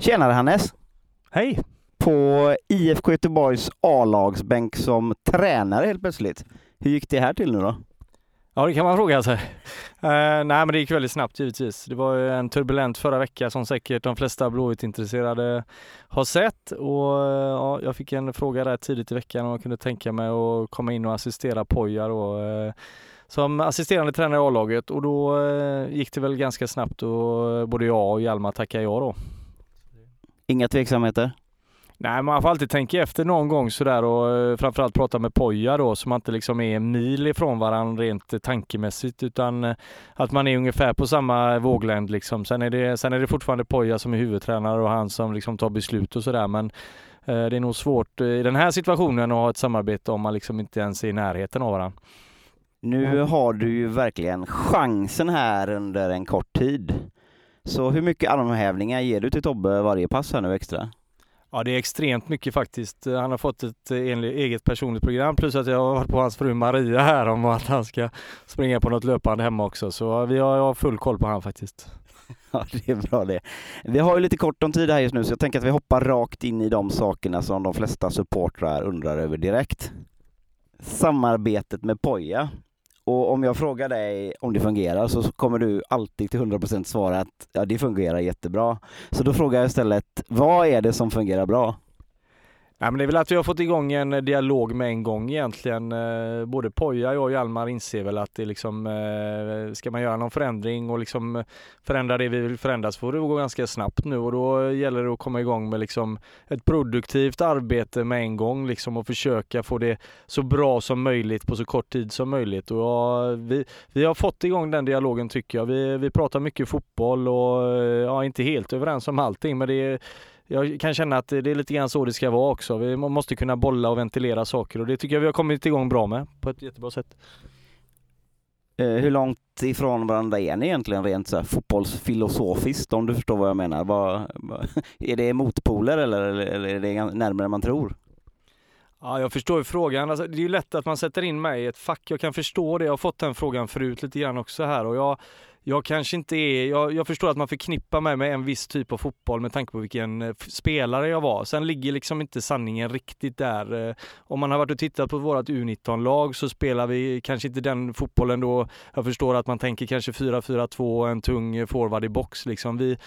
Tjenare Hannes! Hej! På IFK Göteborgs A-lagsbänk som tränare helt plötsligt. Hur gick det här till nu då? Ja, det kan man fråga sig. Uh, nej, men det gick väldigt snabbt givetvis. Det var en turbulent förra vecka som säkert de flesta Blåvitt-intresserade har sett och uh, ja, jag fick en fråga där tidigt i veckan om jag kunde tänka mig att komma in och assistera Poja då, uh, som assisterande tränare i A-laget och då gick det väl ganska snabbt och både jag och Hjalmar tackade ja då. Inga tveksamheter? Nej, man får alltid tänka efter någon gång sådär och eh, framförallt prata med Poja då så man inte liksom är en mil ifrån varandra rent tankemässigt utan eh, att man är ungefär på samma våglängd liksom. Sen är det, sen är det fortfarande Poja som är huvudtränare och han som liksom tar beslut och sådär men eh, det är nog svårt i den här situationen att ha ett samarbete om man liksom inte ens är i närheten av varandra. Nu har du ju verkligen chansen här under en kort tid. Så hur mycket armhävningar ger du till Tobbe varje pass här nu extra? Ja det är extremt mycket faktiskt. Han har fått ett eget personligt program plus att jag har varit på hans fru Maria här om att han ska springa på något löpande hemma också. Så vi har full koll på han faktiskt. Ja, det är bra det. Vi har ju lite kort om tid här just nu så jag tänker att vi hoppar rakt in i de sakerna som de flesta supportrar undrar över direkt. Samarbetet med Poja. Och om jag frågar dig om det fungerar så kommer du alltid till 100% svara att ja, det fungerar jättebra. Så då frågar jag istället, vad är det som fungerar bra? Nej, men det är väl att vi har fått igång en eh, dialog med en gång egentligen. Eh, både Poja, jag och Hjalmar inser väl att det liksom, eh, ska man göra någon förändring och liksom förändra det vi vill förändra så får det gå ganska snabbt nu och då gäller det att komma igång med liksom ett produktivt arbete med en gång liksom och försöka få det så bra som möjligt på så kort tid som möjligt. Och ja, vi, vi har fått igång den dialogen tycker jag. Vi, vi pratar mycket fotboll och ja, inte helt överens om allting men det är jag kan känna att det är lite grann så det ska vara också. Vi måste kunna bolla och ventilera saker och det tycker jag vi har kommit igång bra med på ett jättebra sätt. Eh, hur långt ifrån varandra är ni egentligen rent så här fotbollsfilosofiskt om du förstår vad jag menar? Vad, är det motpoler eller, eller är det närmare än man tror? Ja, jag förstår frågan. Alltså, det är ju lätt att man sätter in mig i ett fack. Jag kan förstå det. Jag har fått den frågan förut lite grann också här och jag jag kanske inte är, jag, jag, förstår att man förknippar mig med en viss typ av fotboll med tanke på vilken eh, spelare jag var. Sen ligger liksom inte sanningen riktigt där. Eh. Om man har varit och tittat på vårt U19-lag så spelar vi kanske inte den fotbollen då. Jag förstår att man tänker kanske 4-4-2 en tung forward i box liksom. Vi,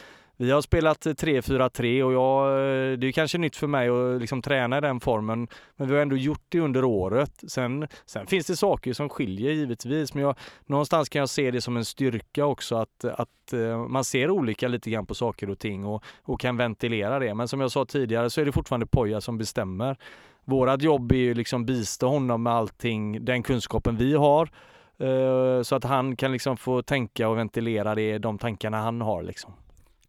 vi har spelat 3-4-3 och jag, eh, det är kanske nytt för mig att liksom träna i den formen. Men vi har ändå gjort det under året. Sen, sen finns det saker som skiljer givetvis. Men jag, någonstans kan jag se det som en styrka också att, att eh, man ser olika lite grann på saker och ting och, och kan ventilera det. Men som jag sa tidigare så är det fortfarande Poja som bestämmer. Vårat jobb är ju liksom bistå honom med allting, den kunskapen vi har eh, så att han kan liksom få tänka och ventilera det, de tankarna han har. Liksom.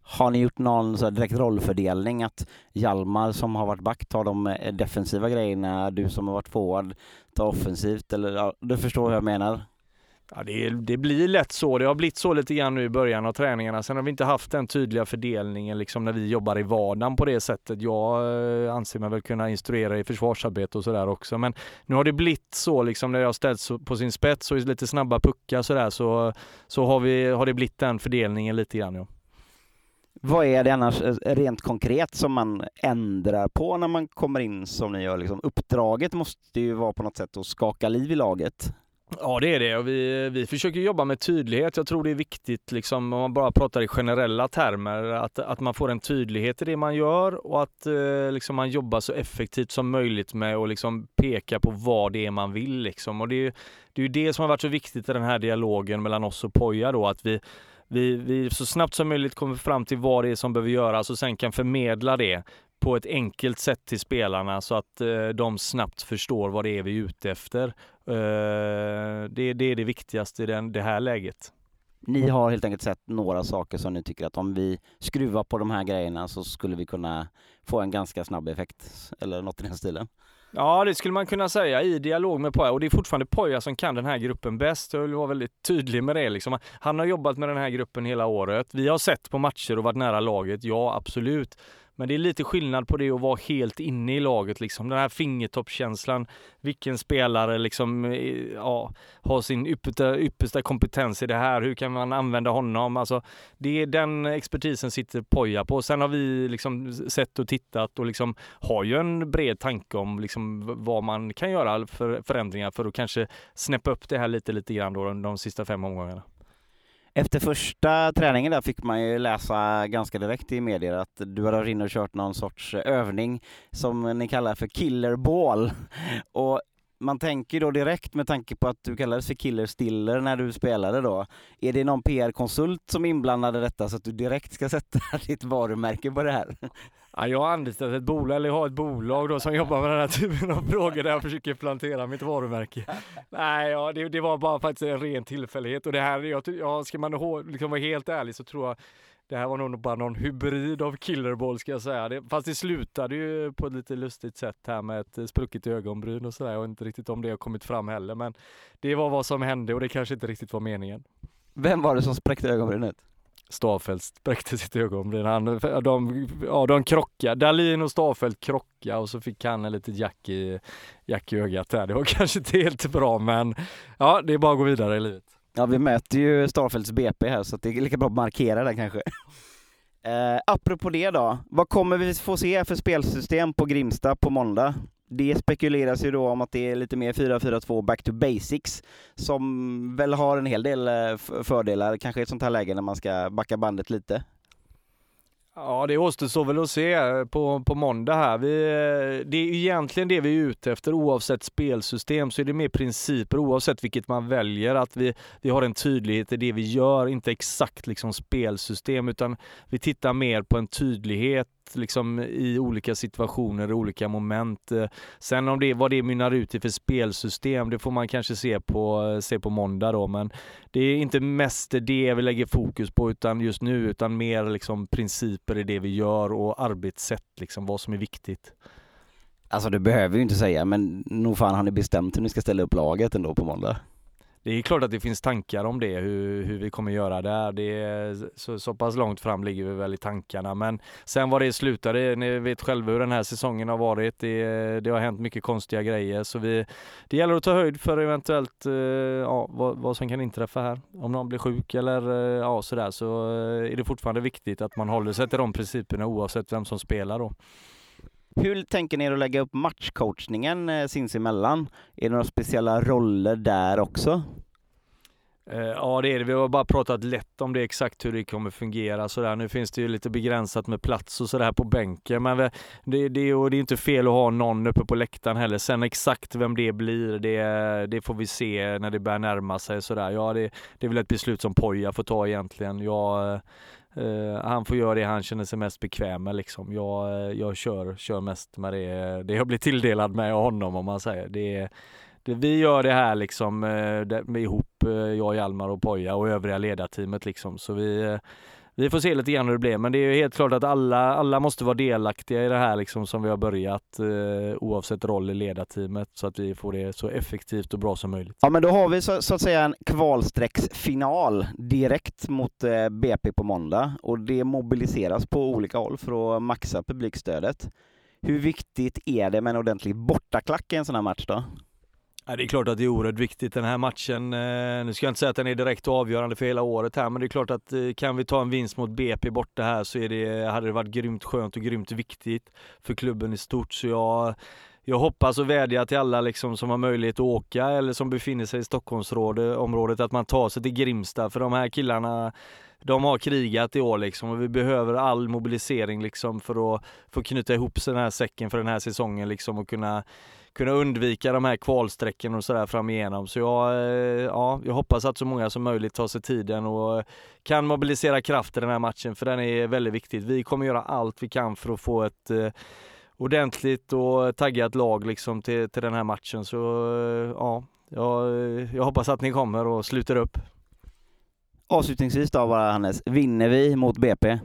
Har ni gjort någon så direkt rollfördelning att Hjalmar som har varit back tar de eh, defensiva grejerna, du som har varit forward tar offensivt eller ja, du förstår hur jag menar? Ja, det, det, blir lätt så. Det har blivit så lite grann nu i början av träningarna. Sen har vi inte haft den tydliga fördelningen liksom när vi jobbar i vardagen på det sättet. Jag eh, anser mig väl kunna instruera i försvarsarbete och sådär också. Men nu har det blivit så liksom när jag ställts på sin spets och lite snabba puckar sådär så, så har, vi, har det blivit den fördelningen lite grann. Ja. Vad är det annars eh, rent konkret som man ändrar på när man kommer in som ni gör? Liksom, uppdraget måste ju vara på något sätt att skaka liv i laget. Ja det är det och vi, vi försöker jobba med tydlighet. Jag tror det är viktigt liksom, om man bara pratar i generella termer att, att man får en tydlighet i det man gör och att eh, liksom, man jobbar så effektivt som möjligt med att liksom, peka på vad det är man vill. Liksom. Och det, är, det är ju det som har varit så viktigt i den här dialogen mellan oss och Poja då att vi vi, vi så snabbt som möjligt kommer fram till vad det är som behöver göras och sen kan förmedla det på ett enkelt sätt till spelarna så att eh, de snabbt förstår vad det är vi är ute efter. Eh, det, det, är det viktigaste i den, det här läget. Ni har helt enkelt sett några saker som ni tycker att om vi skruvar på de här grejerna så skulle vi kunna få en ganska snabb effekt eller något i den stilen? Ja, det skulle man kunna säga i dialog med Poja och det är fortfarande Poja som kan den här gruppen bäst. Jag vill vara väldigt tydlig med det. Liksom. Han har jobbat med den här gruppen hela året. Vi har sett på matcher och varit nära laget, ja absolut. Men det är lite skillnad på det att vara helt inne i laget liksom. Den här fingertoppskänslan. Vilken spelare liksom, eh, ja, har sin yppersta, yppersta kompetens i det här? Hur kan man använda honom? Alltså, det är den expertisen sitter Poja på. Sen har vi liksom sett och tittat och liksom har ju en bred tanke om liksom vad man kan göra för förändringar för att kanske snäppa upp det här lite, lite grann då de sista fem omgångarna. Efter första träningen där fick man ju läsa ganska direkt i medier att du hade varit inne och kört någon sorts övning som ni kallar för killer ball. Och man tänker då direkt med tanke på att du kallades för killer stiller när du spelade då. Är det någon PR-konsult som är inblandad i detta så att du direkt ska sätta ditt varumärke på det här? Ja, jag har anlitat ett bolag, eller har ett bolag då som jobbar med den här typen av frågor där jag försöker plantera mitt varumärke. Nej, ja, det, det, var bara faktiskt en ren tillfällighet och det här, jag, ja, ska man liksom vara helt ärlig så tror jag det här var nog bara någon hybrid av killerball ska jag säga. Det, fast det slutade ju på ett lite lustigt sätt här med ett sprucket ögonbryn och sådär. Jag vet inte riktigt om det har kommit fram heller men det var vad som hände och det kanske inte riktigt var meningen. Vem var det som spräckte ögonbrynet? Stafelt spräckte sitt ögonbryn. Han, de, ja, de krockade. Dahlin och Stafelt krockade och så fick han en litet jack i, jack i ögat där. Det var kanske inte helt bra men ja, det är bara att gå vidare i livet. Ja, vi möter ju Stafelts BP här så det är lika bra att markera det kanske. Eh, apropå det då, vad kommer vi få se för spelsystem på Grimsta på måndag? Det spekuleras ju då om att det är lite mer 4-4-2 back to basics som väl har en hel del eh, fördelar, kanske i ett sånt här läge när man ska backa bandet lite. Ja, det återstår väl att se eh, på, på måndag här. Vi, eh, det är egentligen det vi är ute efter oavsett spelsystem så är det mer principer oavsett vilket man väljer att vi, vi har en tydlighet i det vi gör, inte exakt liksom spelsystem utan vi tittar mer på en tydlighet liksom i olika situationer, i olika moment. Eh, sen om det, vad det mynnar ut i för spelsystem, det får man kanske se på, eh, se på måndag då, men det är inte mest det vi lägger fokus på utan just nu, utan mer liksom principer i det vi gör och arbetssätt, liksom vad som är viktigt. Alltså det behöver ju inte säga, men nog fan har ni bestämt hur ni ska ställa upp laget ändå på måndag? Det är klart att det finns tankar om det, hur, hur vi kommer göra där. Det är, så, så pass långt fram ligger vi väl i tankarna. Men sen var det slutade, ni vet själva hur den här säsongen har varit. Det, det har hänt mycket konstiga grejer. Så vi, det gäller att ta höjd för eventuellt eh, ja, vad, vad som kan inträffa här. Om någon blir sjuk eller eh, ja, sådär så eh, är det fortfarande viktigt att man håller sig till de principerna oavsett vem som spelar då. Hur tänker ni er att lägga upp matchcoachningen eh, sinsemellan? Är det några speciella roller där också? Eh, ja det är det. Vi har bara pratat lätt om det exakt hur det kommer fungera sådär. Nu finns det ju lite begränsat med plats och sådär på bänken men det, det, och det är inte fel att ha någon uppe på läktaren heller. Sen exakt vem det blir det, det får vi se när det börjar närma sig sådär. Ja det, det är väl ett beslut som Poja får ta egentligen. Jag, eh, Uh, han får göra det han känner sig mest bekväm med liksom. Jag, eh, jag kör, kör mest med det, det jag blir tilldelad med av honom om man säger. Det, det, vi gör det här liksom uh, det, ihop, uh, jag, Hjalmar och Poja och övriga ledarteamet liksom. Så vi, vi får se lite grann hur det blir, men det är helt klart att alla, alla måste vara delaktiga i det här liksom som vi har börjat eh, oavsett roll i ledarteamet så att vi får det så effektivt och bra som möjligt. Ja, men då har vi så, så att säga en kvalstrecksfinal direkt mot eh, BP på måndag och det mobiliseras på olika håll för att maxa publikstödet. Hur viktigt är det med en ordentlig bortaklack i en sån här match då? Ja, det är klart att det är oerhört viktigt den här matchen. Eh, nu ska jag inte säga att den är direkt avgörande för hela året här, men det är klart att eh, kan vi ta en vinst mot BP borta här så är det, hade det varit grymt skönt och grymt viktigt för klubben i stort. Så jag, jag hoppas och vädjar till alla liksom som har möjlighet att åka eller som befinner sig i Stockholmsområdet att man tar sig till Grimsta för de här killarna de har krigat i år liksom och vi behöver all mobilisering liksom för att få knyta ihop den här säcken för den här säsongen liksom och kunna kunna undvika de här kvalsträcken och sådär fram igenom. Så jag, eh, ja, jag hoppas att så många som möjligt tar sig tiden och kan mobilisera kraft i den här matchen för den är väldigt viktig. Vi kommer göra allt vi kan för att få ett eh, ordentligt och taggat lag liksom till, till den här matchen. Så eh, ja, jag, jag hoppas att ni kommer och sluter upp. Avslutningsvis då bara Hannes, vinner vi mot BP?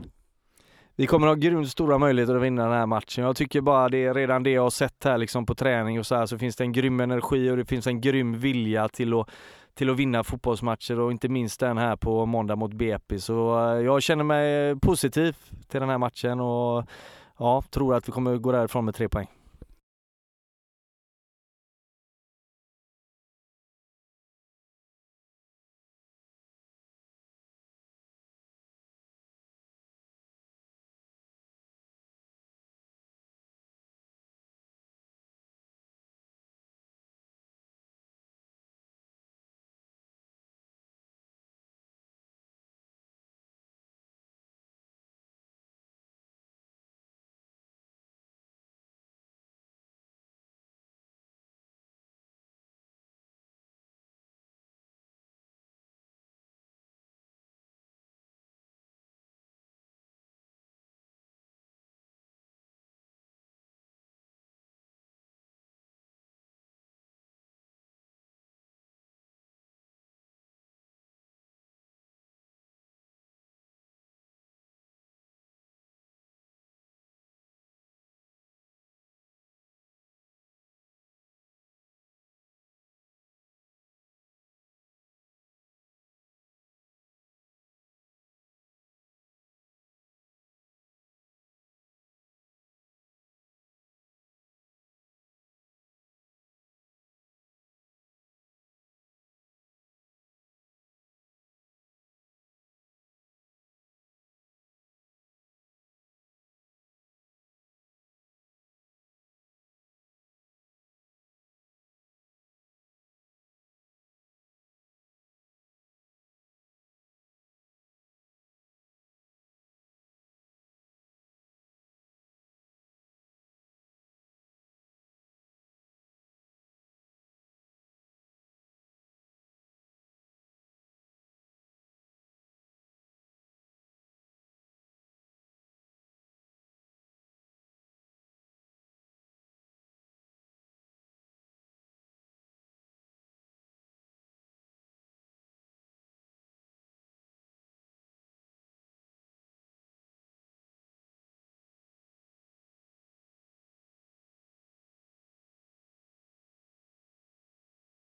Vi kommer ha grymt stora möjligheter att vinna den här matchen. Jag tycker bara det, redan det jag har sett här liksom på träning och så här, så finns det en grym energi och det finns en grym vilja till att till att vinna fotbollsmatcher och inte minst den här på måndag mot BP. Så eh, jag känner mig positiv till den här matchen och ja, tror att vi kommer gå därifrån med tre poäng.